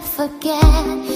forget.